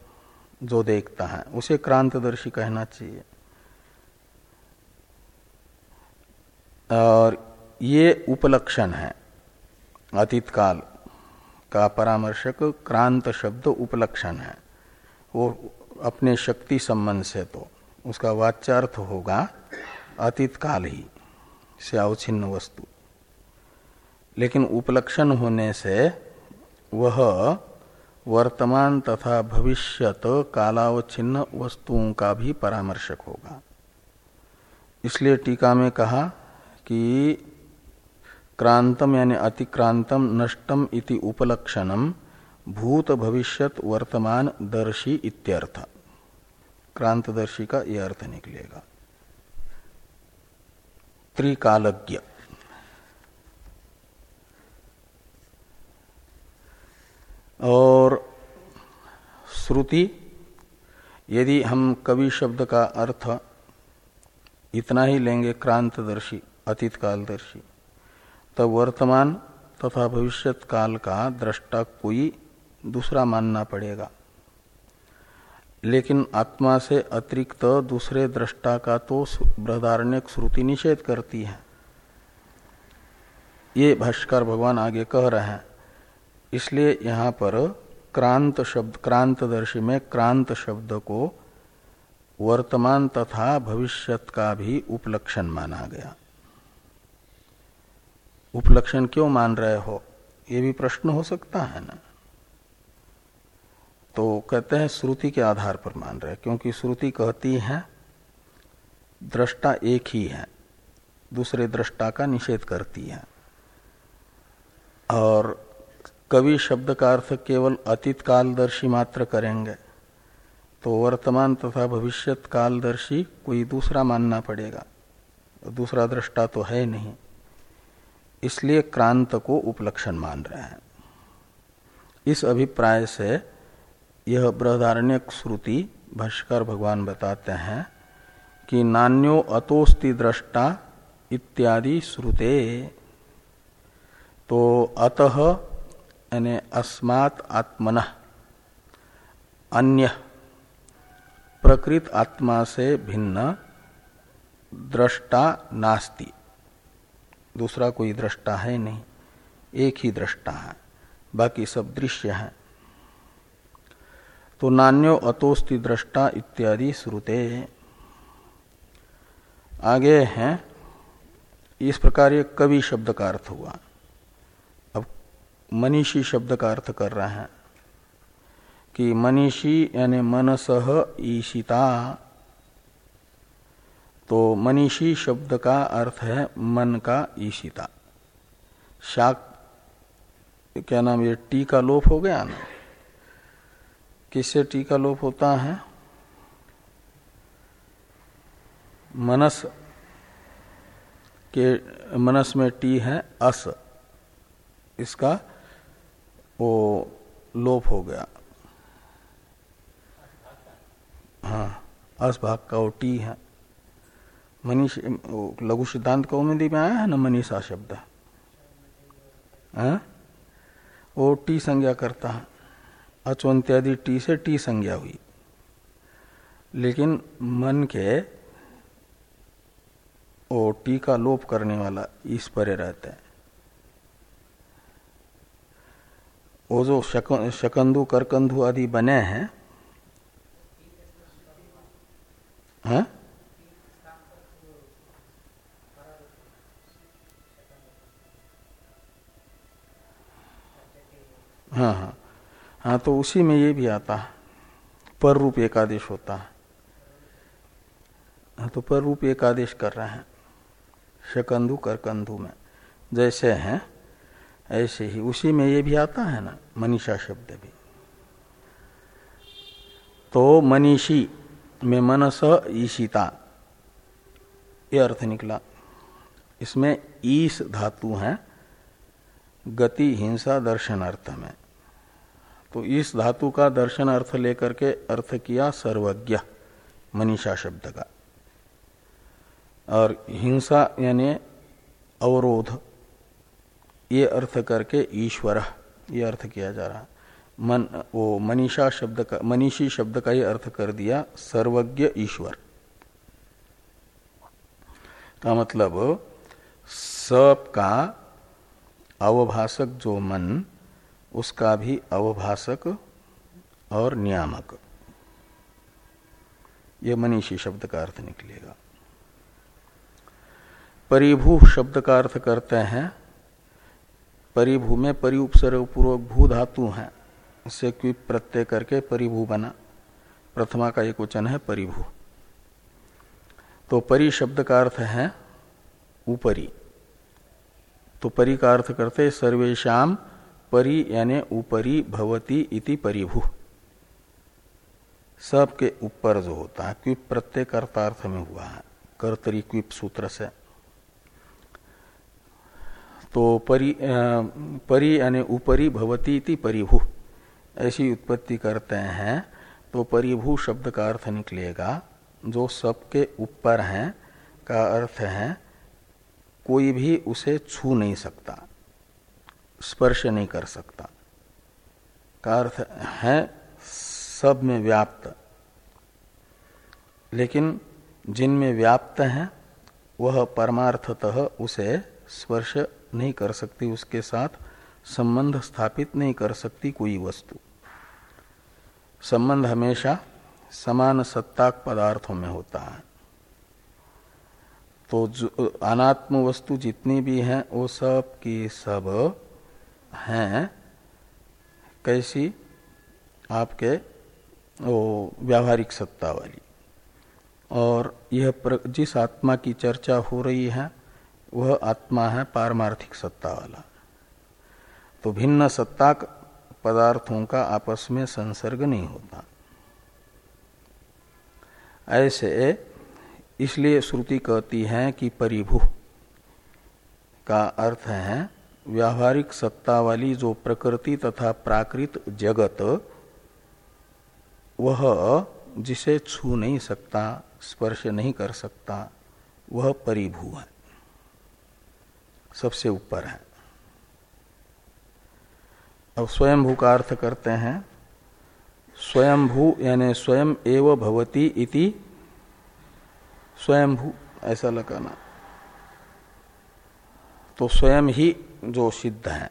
जो देखता है, उसे क्रांतदर्शी कहना चाहिए। और ये उपलक्षण है अतीत काल का परामर्शक क्रांत शब्द उपलक्षण है। वो अपने शक्ति संबंध से तो उसका वाच्यार्थ होगा अतीत काल ही से अवच्छिन्न वस्तु। लेकिन उपलक्षण होने से वह वर्तमान तथा भविष्यत कालावच्छिन्न वस्तुओं का भी परामर्शक होगा। इसलिए टीका में कहा कि क्रांतम यानी अतिक्रांतम नष्टम इति उपलक्षणम भूत भविष्यत वर्तमान दर्शी इत्यर्थ। क्रांतदर्शी का यह अर्थ निकलेगा। त्रिकालज्ञ। और श्रुति, यदि हम कवि शब्द का अर्थ इतना ही लेंगे क्रांतदर्शी अतीत कालदर्शी तब वर्तमान तथा भविष्यत काल का दृष्टा कोई दूसरा मानना पड़ेगा। लेकिन आत्मा से अतिरिक्त दूसरे दृष्टा का तो बृहदारण्य श्रुति निषेध करती है। ये भाष्कर भगवान आगे कह रहे हैं। इसलिए यहाँ पर क्रांत शब्द, क्रांतदर्शी में क्रांत शब्द को वर्तमान तथा भविष्यत का भी उपलक्षण माना गया। उपलक्षण क्यों मान रहे हो? ये भी प्रश्न हो सकता है ना? तो कहते हैं श्रुति के आधार पर मान रहे क्योंकि श्रुति कहती है, दृष्टा एक ही है, दूसरे दृष्टा का निषेध करती है। और कवि शब्द का अर्थ केवल अतीत कालदर्शी मात्र करेंगे तो वर्तमान तथा भविष्यत कालदर्शी कोई दूसरा मानना पड़ेगा। दूसरा दृष्टा तो है नहीं, इसलिए क्रांत को उपलक्षण मान रहे हैं। इस अभिप्राय से यह बृहदारण्य श्रुति भाष्कर भगवान बताते हैं कि नान्यो अतोस्ति दृष्टा इत्यादि श्रुते। तो अतः यानी अस्मात् आत्मन। अन्य। प्रकृत आत्मा से भिन्न, दृष्टा नास्ति। दूसरा कोई दृष्टा है नहीं, एक ही दृष्टा है, बाकी सब दृश्य है। तो नान्यो अतोस्ति दृष्टा इत्यादि श्रुते। आगे हैं, इस प्रकार ये कवि शब्द का अर्थ हुआ। मनीषी शब्द का अर्थ कर रहे हैं कि मनीषी यानी मनस ईशिता। तो मनीषी शब्द का अर्थ है मन का ईशिता। शाक, क्या नाम ये टी का लोप हो गया ना? किससे टी का लोप होता है? मनस के, मनस में टी है अस। इसका वो लोप हो गया। हाँ अस भाग का वो टी है। मनीष लघु सिद्धांत कौमुदी में आया है ना, मनीषा शब्द? हाँ? वो टी संज्ञा करता है। अचवंत्यादि टी से टी संज्ञा हुई। लेकिन मन के वो टी का लोप करने वाला इस परे रहते हैं। वो जो शक, शकंदु करकंधु आदि बने हैं हाँ? हाँ हाँ। हाँ तो उसी में ये भी आता है। पर रूप एकादेश होता है। हाँ तो पर रूप एकादेश कर रहे हैं। शकंधु करकंधु में जैसे हैं। ऐसे ही उसी में ये भी आता है ना, मनीषा शब्द भी। तो मनीषी में मनस ईशिता, ये अर्थ निकला। इसमें ईस धातु है, गति, हिंसा दर्शन अर्थ में। तो इस धातु का दर्शन अर्थ लेकर के अर्थ किया सर्वज्ञ, मनीषा शब्द का। और हिंसा यानी अवरोध ये अर्थ करके ईश्वर, ये अर्थ किया जा रहा। मन, वो मनीषा शब्द का, मनीषी शब्द का ही अर्थ कर दिया सर्वज्ञ ईश्वर। का मतलब सब का अवभाषक जो मन, उसका भी अवभाषक और नियामक। ये मनीषी शब्द का अर्थ निकलेगा। परिभू शब्द का अर्थ करते हैं परिभू में परिउपसर्ग पूर्वक भू धातु है। उससे क्विप प्रत्यय करके परिभू बना। प्रथमा का एक वचन है परिभू। तो परि शब्द का अर्थ है ऊपरी। तो परि का अर्थ करते सर्वेशम परि यानी ऊपरी भवती इति परिभू। सब के ऊपर जो होता है, क्विप प्रत्यय कर्ता अर्थ में हुआ है। कर्तरी क्विप सूत्र से। तो परि परि यानी ऊपरी भवती इति परिभू। ऐसी उत्पत्ति करते हैं तो परिभू शब्द का अर्थ निकलेगा, जो सबके ऊपर हैं, का अर्थ है, कोई भी उसे छू नहीं सकता, स्पर्श नहीं कर सकता। का अर्थ है, सब में व्याप्त। लेकिन जिनमें व्याप्त है, वह परमार्थतः उसे स्पर्श नहीं कर सकती, उसके साथ संबंध स्थापित नहीं कर सकती कोई वस्तु। संबंध हमेशा समान सत्ताक पदार्थों में होता है। तो जो अनात्म वस्तु जितनी भी हैं, वो सब की सब हैं। कैसी? आपके, वो व्यावहारिक सत्ता वाली। और यह जिस आत्मा की चर्चा हो रही है वह आत्मा है पारमार्थिक सत्ता वाला। तो भिन्न सत्ता पदार्थों का आपस में संसर्ग नहीं होता। ऐसे इसलिए श्रुति कहती है कि परिभू का अर्थ है व्यावहारिक सत्ता वाली जो प्रकृति तथा प्राकृत जगत, वह जिसे छू नहीं सकता, स्पर्श नहीं कर सकता, वह परिभू है। सबसे ऊपर है। अब स्वयंभू का अर्थ करते हैं स्वयंभू यानी स्वयं एव भवती इति स्वयंभू ऐसा लगाना। तो स्वयं ही जो सिद्ध है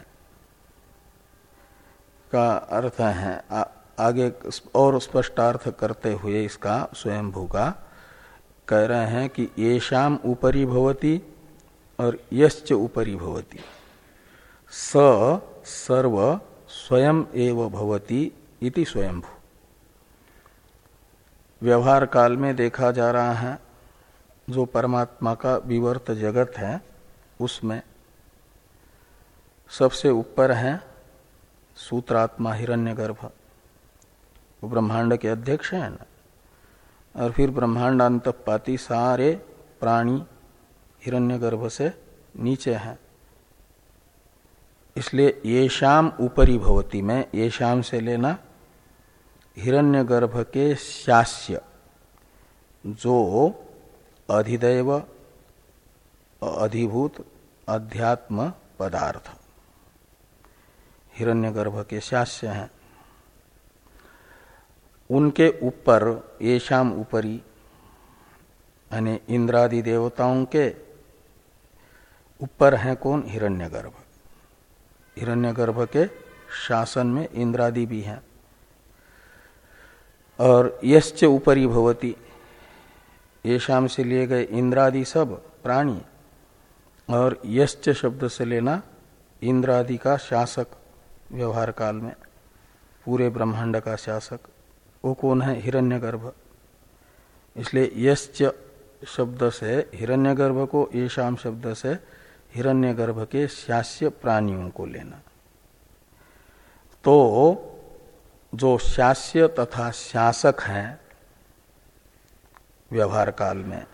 का अर्थ है आ, आगे और स्पष्टार्थ करते हुए इसका स्वयंभू का कह रहे हैं कि ये शाम ऊपरी भवती और यश्च ऊपरी भवती। स सर्व स्वयं एव भवती इति स्वयंभू। व्यवहार काल में देखा जा रहा है, जो परमात्मा का विवर्त जगत है, उसमें सबसे ऊपर है सूत्रात्मा हिरण्यगर्भ। वो ब्रह्मांड के अध्यक्ष है ना? और फिर ब्रह्मांड पाती सारे प्राणी हिरण्यगर्भ से नीचे हैं। इसलिए ये शाम ऊपरी भवती में, ये शाम से लेना हिरण्यगर्भ के शास्य, जो अधिदैव, अधिभूत, अध्यात्म पदार्थ। हिरण्यगर्भ के शास्य हैं। उनके ऊपर, ये शाम ऊपरी, यानी इंद्रादि देवताओं के ऊपर है कौन? हिरण्यगर्भ। हिरण्यगर्भ के शासन में इंद्रादि भी हैं। और यश्च ऊपरी भवती। ये शाम से लिए गए इंद्रादि सब प्राणी। और यश्च शब्द से लेना इंद्रादि का शासक व्यवहार काल में। पूरे ब्रह्मांड का शासक। वो कौन है? हिरण्यगर्भ। इसलिए यश्च शब्द से, हिरण्यगर्भ को ये शाम शब्द से हिरण्यगर्भ के शास्य प्राणियों को लेना। तो जो शास्य तथा शासक हैं व्यवहार काल में,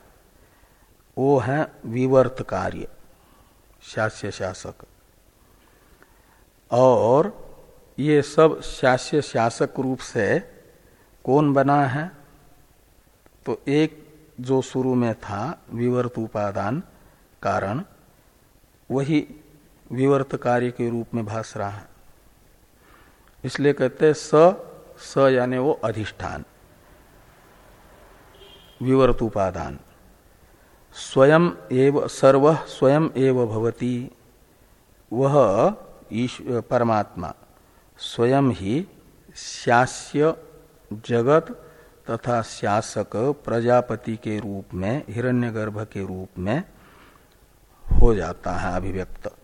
वो है विवर्त कार्य, शास्य शासक। और ये सब शास्य शासक रूप से कौन बना है? तो एक जो शुरू में था विवर्त उपादान कारण वही विवर्त कार्य के रूप में भास रहा है। इसलिए कहते स स यानी वो अधिष्ठान। विवर्त उपादान। स्वयं एव, सर्व स्वयं एव भवती। वह परमात्मा। स्वयं ही शास्य जगत तथा शासक प्रजापति के रूप में, हिरण्यगर्भ के रूप में हो जाता है अभिव्यक्त।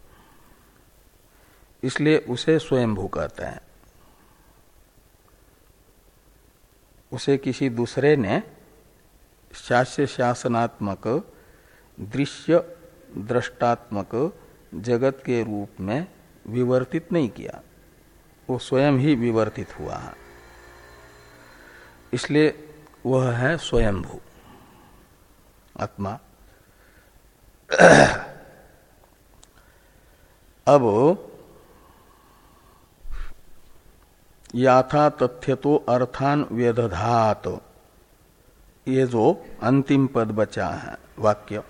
इसलिए उसे स्वयंभू कहते हैं। उसे किसी दूसरे ने शास्य शासनात्मक, दृश्य दृष्टात्मक जगत के रूप में विवर्तित नहीं किया। वो स्वयं ही विवर्तित हुआ है। इसलिए वह है स्वयंभू। आत्मा। अब याथा तथ्य तो अर्थान व्यधात ये जो अंतिम पद बचा है, वाक्य,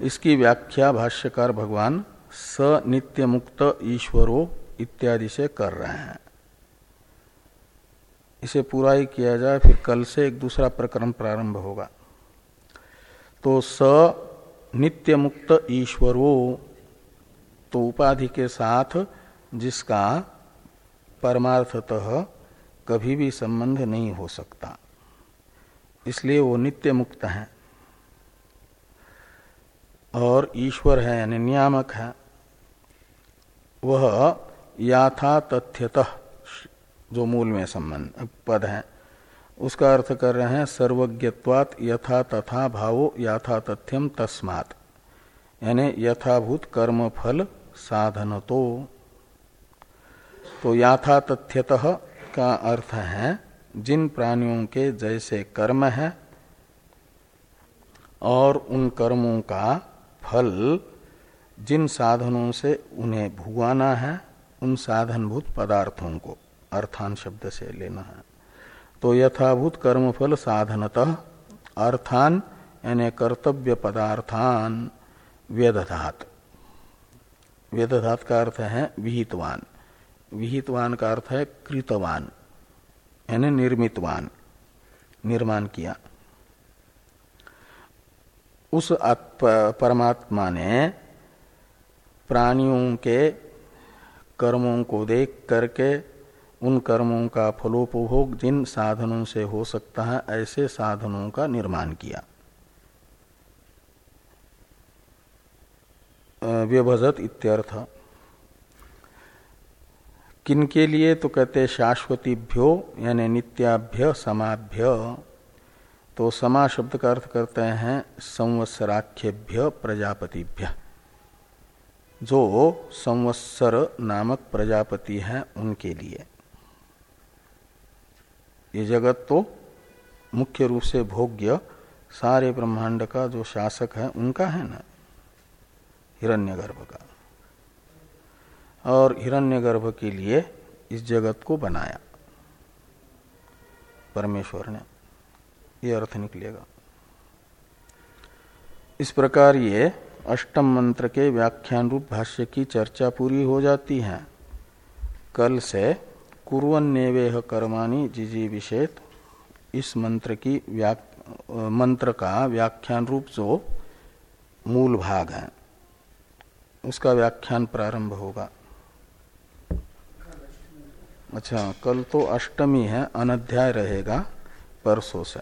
इसकी व्याख्या भाष्यकार भगवान स नित्य मुक्त ईश्वरो इत्यादि से कर रहे हैं। इसे पूरा ही किया जाए, फिर कल से एक दूसरा प्रकरण प्रारंभ होगा। तो स नित्य मुक्त ईश्वरो तो उपाधि के साथ जिसका परमार्थतः कभी भी संबंध नहीं हो सकता। इसलिए वो नित्य मुक्त है। और ईश्वर है, यानी नियामक है। वह याथा तथ्यतः जो मूल में संबंध, पद है, उसका अर्थ कर रहे हैं सर्वज्ञत्वात यथा तथा भावो याथा तथ्यम तस्मात। यानी यथाभूत कर्म फल साधन तो तो याथा तथ्यतः का अर्थ है, जिन प्राणियों के जैसे कर्म है, और उन कर्मों का फल, जिन साधनों से उन्हें भुगाना है, उन साधनभूत पदार्थों को, अर्थान शब्द से लेना है। तो यथाभूत कर्मफल साधनतः, अर्थान, यानी कर्तव्य पदार्थान, व्यदधात। व्यदधात का अर्थ है विहितवान। विहितवान का अर्थ है कृतवान, यानी निर्मितवान, निर्माण किया। उस परमात्मा ने प्राणियों के कर्मों को देख करके उन कर्मों का फलोपभोग जिन साधनों से हो सकता है, ऐसे साधनों का निर्माण किया। व्यभजत इत्यर्थ। किन के लिए तो कहते शाश्वतीभ्यो, यानी नित्याभ्य, समाभ्य। तो समा शब्द का अर्थ करते हैं संवत्सराख्यभ्य, प्रजापतिभ्य। जो संवत्सर नामक प्रजापति है, उनके लिए। ये जगत तो मुख्य रूप से भोग्य, सारे ब्रह्मांड का जो शासक है, उनका है ना? हिरण्यगर्भ का और हिरण्यगर्भ के लिए इस जगत को बनाया। परमेश्वर ने ये अर्थ निकलेगा। इस प्रकार ये अष्टम मंत्र के व्याख्यान रूप भाष्य की चर्चा पूरी हो जाती है। कल से कुरन्नेवेह कर्माणी जिजी विषेत इस मंत्र की व्याक, मंत्र का व्याख्यान रूप जो मूल भाग है। उसका व्याख्यान प्रारंभ होगा। अच्छा कल तो अष्टमी है अनध्याय रहेगा परसों से।